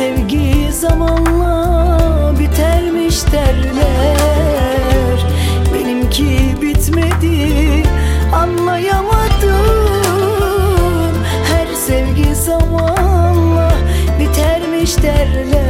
sevgi zamanla bitermiş derler. Benimki bitmedi anlayamadım. Her sevgi zamanla bitermiş derler